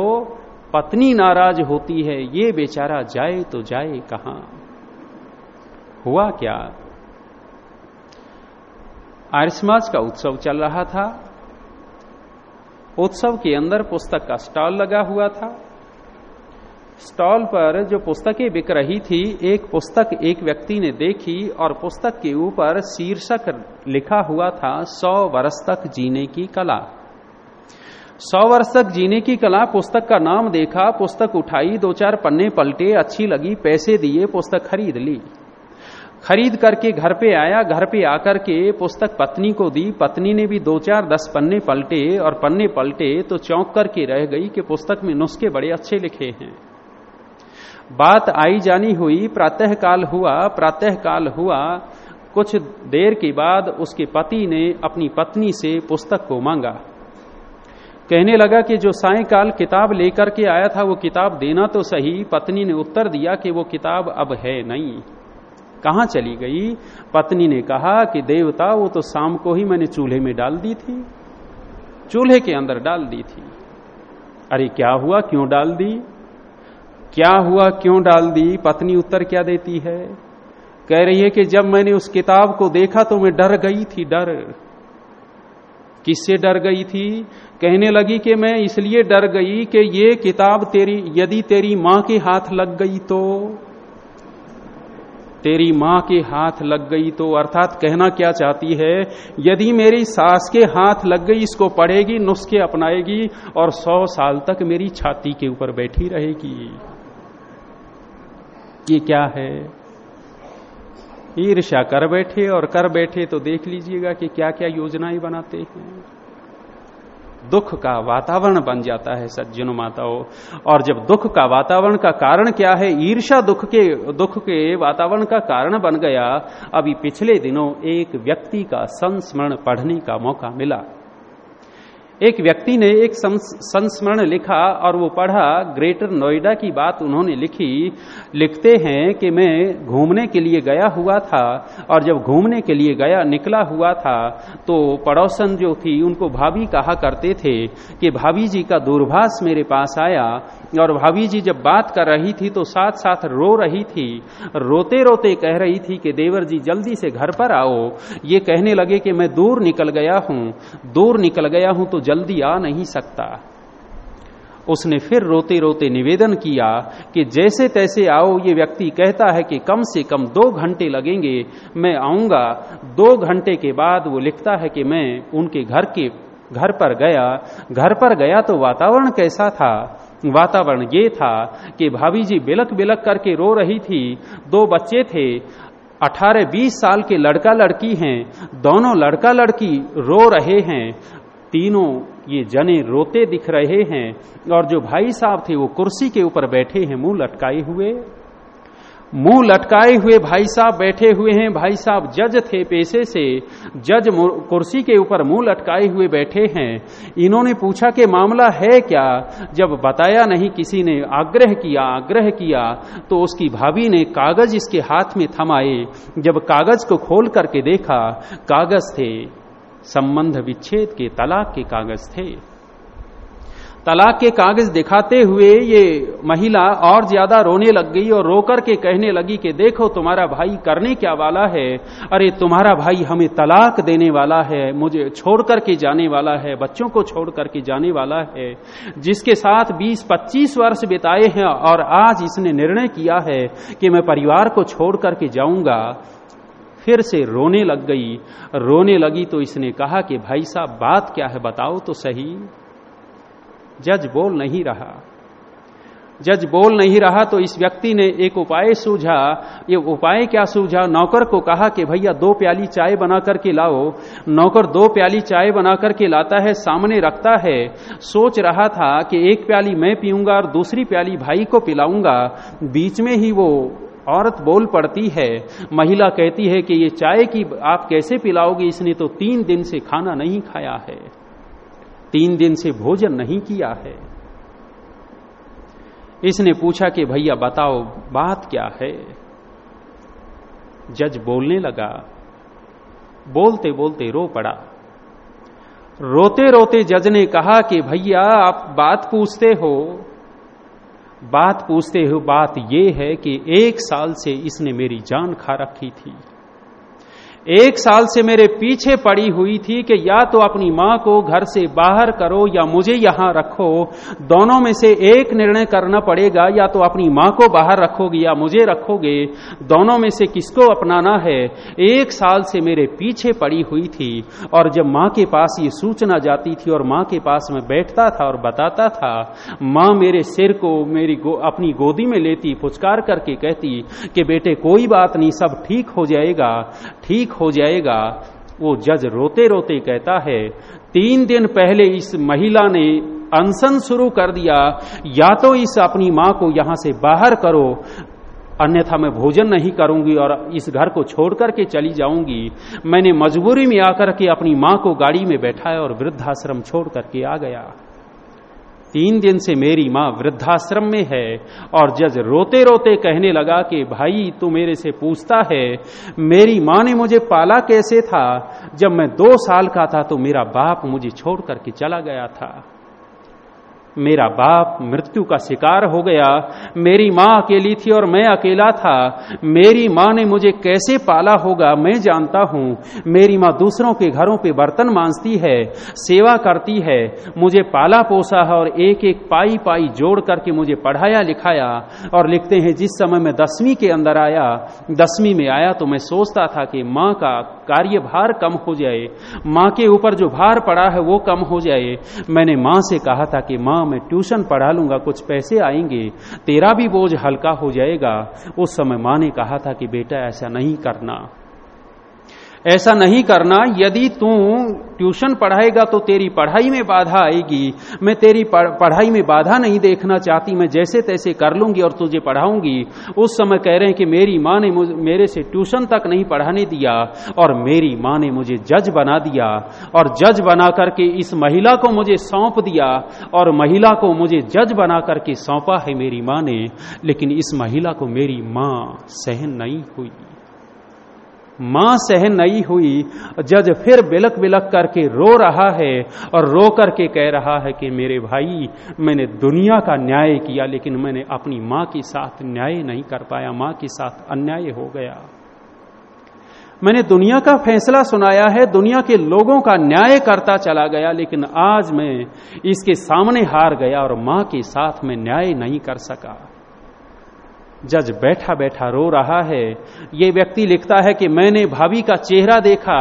पत्नी नाराज़ होती है। ये बेचारा जाए तो जाए कहाँ? हुआ क्या? आर्य का उत्सव चल रहा था। उत्सव के अंदर पुस्तक का स्टॉल लगा हुआ था। स्टॉल पर जो पुस्तकें बिक रही थी, एक पुस्तक एक व्यक्ति ने देखी और पुस्तक के ऊपर शीर्षक लिखा हुआ था, सौ वर्ष तक जीने की कला। सौ वर्ष तक जीने की कला, पुस्तक का नाम देखा, पुस्तक उठाई, दो चार पन्ने पलटे, अच्छी लगी, पैसे दिए, पुस्तक खरीद ली। खरीद करके घर पे आया, घर पे आकर के पुस्तक पत्नी को दी, पत्नी ने भी दो चार दस पन्ने पलटे, और पन्ने पलटे तो चौंक करके रह गई कि पुस्तक में नुस्खे बड़े अच्छे लिखे हैं। बात आई जानी हुई प्रातः काल हुआ प्रातः काल हुआ, कुछ देर के बाद उसके पति ने अपनी पत्नी से पुस्तक को मांगा। कहने लगा कि जो सायकाल किताब लेकर के आया था, वो किताब देना तो सही, पत्नी ने उत्तर दिया कि वो किताब अब है नहीं। कहाँ चली गई? पत्नी ने कहा कि, देवता, वो तो शाम को ही मैंने चूल्हे में डाल दी थी। चूल्हे के अंदर डाल दी थी। अरे, क्या हुआ? क्यों डाल दी? क्या हुआ, क्यों डाल दी, पत्नी उत्तर क्या देती है? कह रही है कि जब मैंने उस किताब को देखा तो मैं डर गई थी, डर। किससे डर गई थी? कहने लगी कि मैं इसलिए डर गई कि ये किताब तेरी, यदि तेरी माँ के हाथ लग गई तो। तेरी माँ के हाथ लग गई तो अर्थात कहना क्या चाहती है, यदि मेरी सास के हाथ लग गई, इसको पढ़ेगी, नुस्खे अपनाएगी और सौ साल तक मेरी छाती के ऊपर बैठी रहेगी। ये क्या है? ईर्ष्या कर बैठे और कर बैठे तो देख लीजिएगा कि क्या क्या योजनाएँ बनाते हैं। दुख का वातावरण बन जाता है सज्जनों माताओं। और जब दुख का वातावरण का कारण क्या है? ईर्षा दुख के दुख के वातावरण का कारण बन गया। अभी पिछले दिनों एक व्यक्ति का संस्मरण पढ़ने का मौका मिला। एक व्यक्ति ने एक संस्मरण लिखा और वो पढ़ा, ग्रेटर नोएडा की बात उन्होंने लिखी, लिखते हैं कि मैं घूमने के लिए गया हुआ था और जब घूमने के लिए गया, निकला हुआ था तो पड़ोसन जो थी, उनको भाभी कहा करते थे कि भाभी जी का दूरभाष मेरे पास आया और भाभी जी जब बात कर रही थी तो साथ साथ रो रही थी। रोते रोते कह रही थी कि देवर जी जल्दी से घर पर आओ। ये कहने लगे कि मैं दूर निकल गया हूँ। दूर निकल गया हूँ तो जल्दी आ नहीं सकता। उसने फिर रोते रोते निवेदन किया कि जैसे तैसे आओ, ये व्यक्ति कहता है कि कम से कम दो घंटे लगेंगे, मैं आऊँगा। दो घंटे के बाद वो लिखता है कि मैं उनके घर के, घर पर गया। घर पर गया तो वातावरण कैसा था? वातावरण ये था कि भाभी जी बिलक बिलक करके रो रही थी। दो बच्चे थे। 18-20 साल के लड़का लड़की हैं। दोनों लड़का लड़की रो रहे हैं। तीनों ये जने रोते दिख रहे हैं। और जो भाई साहब थे वो कुर्सी के ऊपर बैठे हैं, मुँह लटकाए हुए। मुँह लटकाए हुए भाई साहब बैठे हुए हैं, भाई साहब जज थे पेशे से, जज कुर्सी के ऊपर मुँह लटकाए हुए बैठे हैं। इन्होंने पूछा कि मामला है क्या? जब बताया नहीं, किसी ने आग्रह किया आग्रह किया तो उसकी भाभी ने कागज़ इसके हाथ में थमाए। जब कागज़ को खोल करके देखा, कागज़ थे, संबंध विच्छेद के तलाक के कागज़ थे। तलाक के कागज़ दिखाते हुए ये महिला और ज़्यादा रोने लग गई और रोकर के कहने लगी कि देखो तुम्हारा भाई करने क्या वाला है? अरे तुम्हारा भाई हमें तलाक देने वाला है, मुझे छोड़ करके जाने वाला है, बच्चों को छोड़ करके जाने वाला है, जिसके साथ 20-25 वर्ष बिताए हैं और आज इसने निर्णय किया है कि मैं परिवार को छोड़ करके जाऊँगा। फिर से रोने लग गई। रोने लगी तो इसने कहा कि भाई साहब, बात क्या है, बताओ तो सही। जज बोल नहीं रहा। जज बोल नहीं रहा तो इस व्यक्ति ने एक उपाय सूझा। ये उपाय क्या सूझा? नौकर को कहा कि भैया दो प्याली चाय बना करके लाओ। नौकर दो प्याली चाय बना करके लाता है, सामने रखता है। सोच रहा था कि एक प्याली मैं पीऊँगा और दूसरी प्याली भाई को पिलाऊँगा। बीच में ही वो औरत बोल पड़ती है। महिला कहती है कि ये चाय की आप कैसे पिलाओगे? इसने तो तीन दिन से खाना नहीं खाया है। तीन दिन से भोजन नहीं किया है। इसने पूछा कि भैया बताओ, बात क्या है? जज बोलने लगा। बोलते बोलते रो पड़ा। रोते रोते जज ने कहा कि भैया, आप बात पूछते हो। बात पूछते हो, बात यह है कि एक साल से इसने मेरी जान खा रखी थी। एक साल से मेरे पीछे पड़ी हुई थी कि या तो अपनी माँ को घर से बाहर करो या मुझे यहाँ रखो। दोनों में से एक निर्णय करना पड़ेगा या तो अपनी माँ को बाहर रखोगे या मुझे रखोगे। दोनों में से किसको अपनाना है? एक साल से मेरे पीछे पड़ी हुई थी और जब माँ के पास ये सूचना जाती थी और माँ के पास मैं बैठता था और बताता था माँ मेरे सिर को मेरी गो, अपनी गोदी में लेती पुचकार करके कहती कि बेटे कोई बात नहीं सब ठीक हो जाएगा। ठीक हो जाएगा। वो जज रोते रोते कहता है, तीन दिन पहले इस महिला ने अनशन शुरू कर दिया। या तो इस अपनी माँ को यहाँ से बाहर करो। अन्यथा मैं भोजन नहीं करूँगी और इस घर को छोड़ करके चली जाऊँगी। मैंने मजबूरी में आकर के अपनी माँ को गाड़ी में बैठाया और वृद्धाश्रम छोड़ करके आ गया। तीन दिन से मेरी माँ वृद्धाश्रम में है और जज रोते रोते कहने लगा कि भाई, तू मेरे से पूछता है, मेरी माँ ने मुझे पाला कैसे था? जब मैं दो साल का था तो मेरा बाप मुझे छोड़ करके चला गया था। मेरा बाप मृत्यु का शिकार हो गया। मेरी माँ अकेली थी और मैं अकेला था। मेरी माँ ने मुझे कैसे पाला होगा मैं जानता हूँ। मेरी माँ दूसरों के घरों पे बर्तन मांजती है, सेवा करती है। मुझे पाला पोसा है और एक एक पाई पाई जोड़ करके मुझे पढ़ाया लिखाया और लिखते हैं, जिस समय मैं दसवीं के अंदर आया, दसवीं में आया तो मैं सोचता था कि माँ का कार्यभार कम हो जाए। माँ के ऊपर जो भार पड़ा है वो कम हो जाए। मैंने माँ से कहा था कि, माँ माँ, मैं ट्यूशन पढ़ा लूँगा, कुछ पैसे आएँगे, तेरा भी बोझ हल्का हो जाएगा। उस समय माँ ने कहा था कि बेटा, ऐसा नहीं करना। ऐसा नहीं करना, यदि तू ट्यूशन पढ़ाएगा तो तेरी पढ़ाई में बाधा आएगी। मैं तेरी पढ़ाई में बाधा नहीं देखना चाहती, मैं जैसे तैसे कर लूँगी और तुझे पढ़ाऊँगी। उस समय कह रहे हैं कि मेरी माँ ने मेरे से ट्यूशन तक नहीं पढ़ाने दिया और मेरी माँ ने मुझे जज बना दिया और जज बना करके इस महिला को मुझे सौंप दिया और महिला को मुझे जज बना करके सौंपा है मेरी माँ ने, लेकिन इस महिला को मेरी माँ सहन नहीं हुई। माँ सहन नहीं हुई, जज फिर बिलक बिलक करके रो रहा है और रो करके कह रहा है कि मेरे भाई, मैंने दुनिया का न्याय किया, लेकिन मैंने अपनी माँ के साथ न्याय नहीं कर पाया, माँ के साथ अन्याय हो गया। मैंने दुनिया का फैसला सुनाया है, दुनिया के लोगों का न्याय करता चला गया, लेकिन आज मैं इसके सामने हार गया और माँ के साथ मैं न्याय नहीं कर सका। जज बैठा बैठा रो रहा है। ये व्यक्ति लिखता है कि मैंने भाभी का चेहरा देखा।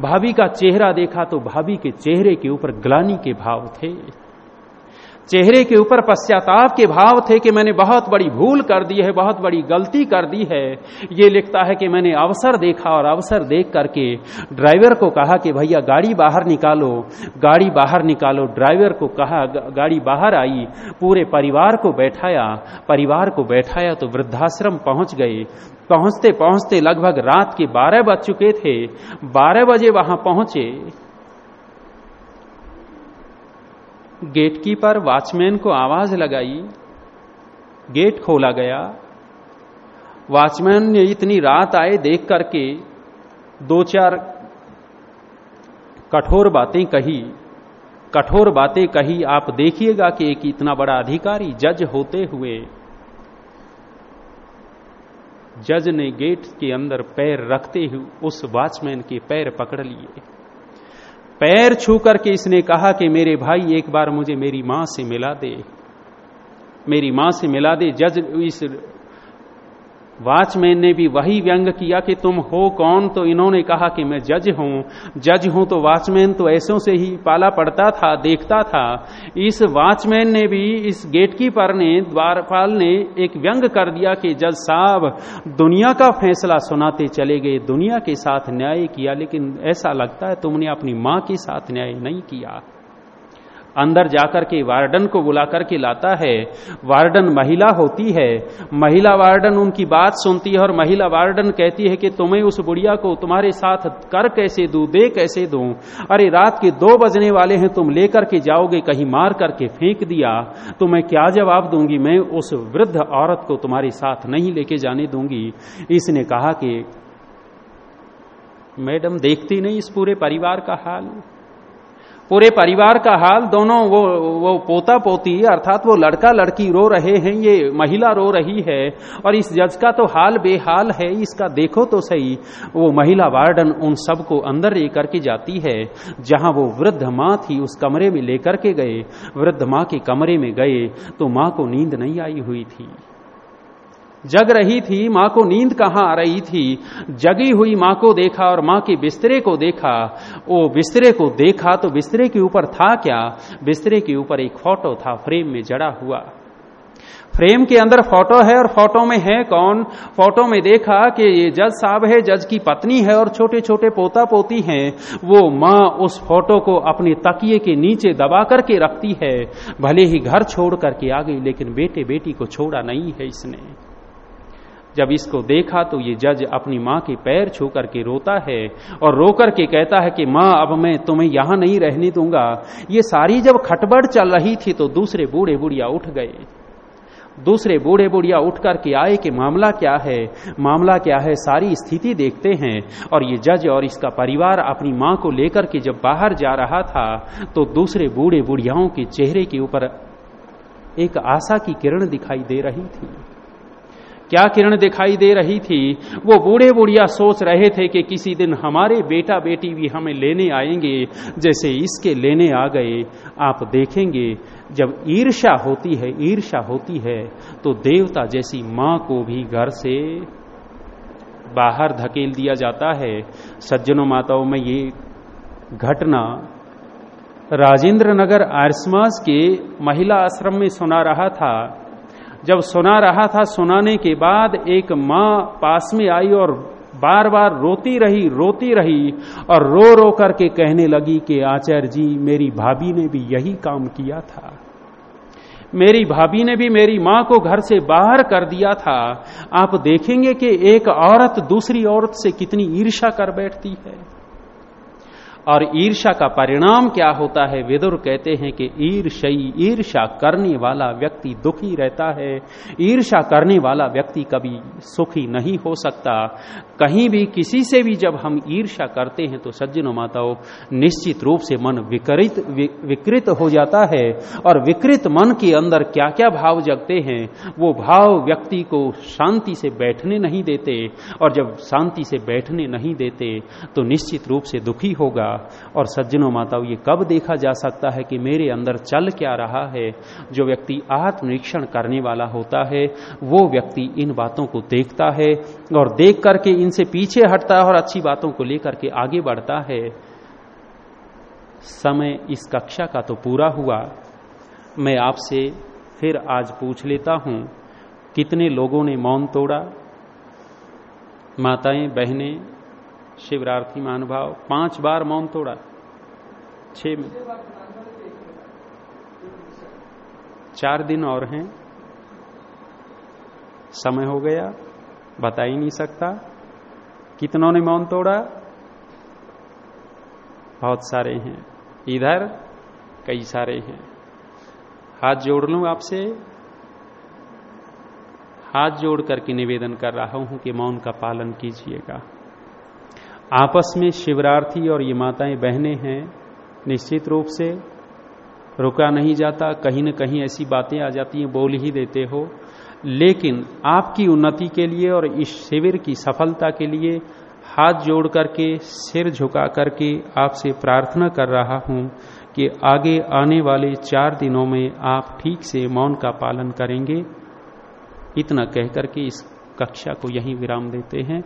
भाभी का चेहरा देखा तो भाभी के चेहरे के ऊपर ग्लानी के भाव थे। चेहरे के ऊपर पश्चाताप के भाव थे कि मैंने बहुत बड़ी भूल कर दी है, बहुत बड़ी गलती कर दी है। ये लिखता है कि मैंने अवसर देखा और अवसर देख करके ड्राइवर को कहा कि भैया, गाड़ी बाहर निकालो, गाड़ी बाहर निकालो। ड्राइवर को कहा गाड़ी बाहर आई, पूरे परिवार को बैठाया। परिवार को बैठाया तो वृद्धाश्रम पहुँच गए। पहुँचते पहुँचते लगभग रात के बारह बज चुके थे। बारह बजे वहाँ पहुँचे। गेटकीपर वॉचमैन को आवाज़ लगाई। गेट खोला गया। वॉचमैन ने इतनी रात आए देख करके दो चार कठोर बातें कही। कठोर बातें कही, आप देखिएगा कि एक इतना बड़ा अधिकारी जज होते हुए जज ने गेट के अंदर पैर रखते हुए उस वॉचमैन के पैर पकड़ लिए। पैर छू करके इसने कहा कि मेरे भाई, एक बार मुझे मेरी माँ से मिला दे। मेरी माँ से मिला दे। जज इस वॉचमैन ने भी वही व्यंग किया कि तुम हो कौन? तो इन्होंने कहा कि मैं जज हूँ। जज हूँ तो वॉचमैन तो ऐसों से ही पाला पड़ता था, देखता था। इस वाचमैन ने भी, इस गेटकीपर ने, द्वारपाल ने एक व्यंग कर दिया कि, जज साहब, दुनिया का फैसला सुनाते चले गए। दुनिया के साथ न्याय किया, लेकिन ऐसा लगता है तुमने अपनी माँ के साथ न्याय नहीं किया। अंदर जाकर के वार्डन को बुला करके लाता है। वार्डन महिला होती है। महिला वार्डन उनकी बात सुनती है और महिला वार्डन कहती है कि तुम्हें उस बुढ़िया को तुम्हारे साथ कर कैसे दू, दे कैसे दू? अरे, रात के दो बजने वाले हैं, तुम लेकर के जाओगे, कहीं मार करके फेंक दिया। तो मैं क्या जवाब दूँगी? मैं उस वृद्ध औरत को तुम्हारे साथ नहीं लेके जाने दूँगी। इसने कहा कि, मैडम, देखती नहीं इस पूरे परिवार का हाल? पूरे परिवार का हाल दोनों वो वो पोता पोती, अर्थात वो लड़का लड़की रो रहे हैं, ये महिला रो रही है, और इस जज का तो हाल बेहाल है, इसका देखो तो सही, वो महिला वार्डन उन सबको अंदर लेकर के जाती है, जहाँ वो वृद्ध माँ थी, उस कमरे में लेकर के गए, वृद्ध माँ के कमरे में गए तो माँ को नींद नहीं आई हुई थी। जग रही थी, माँ को नींद कहाँ आ रही थी? जगी हुई माँ को देखा और माँ के बिस्तरे को देखा। वो बिस्तरे को देखा तो बिस्तरे के ऊपर था क्या? बिस्तरे के ऊपर एक फ़ोटो था, फ्रेम में जड़ा हुआ। फ्रेम के अंदर फ़ोटो है और फ़ोटो में है कौन? फ़ोटो में देखा कि ये जज साहब है, जज की पत्नी है और छोटे छोटे पोता पोती हैं। वो माँ उस फ़ोटो को अपने तकिए के नीचे दबा करके रखती है। भले ही घर छोड़ करके आ गई, लेकिन बेटे बेटी को छोड़ा नहीं है इसने। जब इसको देखा तो ये जज अपनी माँ के पैर छू करके रोता है और रो करके कहता है कि, माँ, अब मैं तुम्हें यहाँ नहीं रहने दूँगा। ये सारी जब खटबड़ चल रही थी तो दूसरे बूढ़े बुढ़िया उठ गए। दूसरे बूढ़े बुढ़िया उठ करके आए कि मामला क्या है? मामला क्या है? सारी स्थिति देखते हैं और ये जज और इसका परिवार अपनी माँ को लेकर के जब बाहर जा रहा था तो दूसरे बूढ़े बुढ़ियाओं के चेहरे के ऊपर एक आशा की किरण दिखाई दे रही थी। क्या किरण दिखाई दे रही थी? वो बूढ़े बुढ़िया सोच रहे थे कि किसी दिन हमारे बेटा बेटी भी हमें लेने आएँगे, जैसे इसके लेने आ गए। आप देखेंगे, जब ईर्षा होती है ईर्षा होती है तो देवता जैसी माँ को भी घर से बाहर धकेल दिया जाता है। सज्जनों माताओं, में ये घटना राजेंद्र नगर आरसमास के महिला आश्रम में सुना रहा था। जब सुना रहा था, सुनाने के बाद एक माँ पास में आई और बार बार रोती रही रोती रही और रो रो करके कहने लगी कि, आचार्य जी, मेरी भाभी ने भी यही काम किया था। मेरी भाभी ने भी मेरी माँ को घर से बाहर कर दिया था। आप देखेंगे कि एक औरत दूसरी औरत से कितनी ईर्षा कर बैठती है। और ईर्षा का परिणाम क्या होता है? विदुर कहते हैं कि ईर्षई ईर्षा करने वाला व्यक्ति दुखी रहता है। ईर्षा करने वाला व्यक्ति कभी सुखी नहीं हो सकता। कहीं भी किसी से भी जब हम ईर्षा करते हैं तो सज्जनों माताओं, निश्चित रूप से मन विकृत विकृत हो जाता है। और विकृत मन के अंदर क्या क्या भाव जगते हैं, वो भाव व्यक्ति को शांति से बैठने नहीं देते। और जब शांति से बैठने नहीं देते तो निश्चित रूप से दुखी होगा। और सज्जनों माताओं, ये कब देखा जा सकता है कि मेरे अंदर चल क्या रहा है? जो व्यक्ति आत्मनिरीक्षण करने वाला होता है, वो व्यक्ति इन बातों को देखता है और देख करके इनसे पीछे हटता है और अच्छी बातों को लेकर के आगे बढ़ता है। समय इस कक्षा का तो पूरा हुआ। मैं आपसे फिर आज पूछ लेता हूँ, कितने लोगों ने मौन तोड़ा? माताएँ, बहनें शिवरार्थी महानुभाव। पाँच बार मौन तोड़ा। छ में चार दिन और हैं। समय हो गया। बता ही नहीं सकता। कितनों ने मौन तोड़ा? बहुत सारे हैं। इधर कई सारे हैं। हाथ जोड़ लूँ आपसे? हाथ जोड़ करके निवेदन कर रहा हूँ कि मौन का पालन कीजिएगा। आपस में शिवरार्थी और ये माताएँ बहनें हैं, निश्चित रूप से रुका नहीं जाता, कहीं न कहीं ऐसी बातें आ जाती हैं, बोल ही देते हो। लेकिन आपकी उन्नति के लिए और इस शिविर की सफलता के लिए हाथ जोड़ करके, सिर झुका करके आपसे प्रार्थना कर रहा हूँ कि आगे आने वाले चार दिनों में आप ठीक से मौन का पालन करेंगे। इतना कहकर के इस कक्षा को यहीं विराम देते हैं।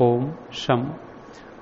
ओम शम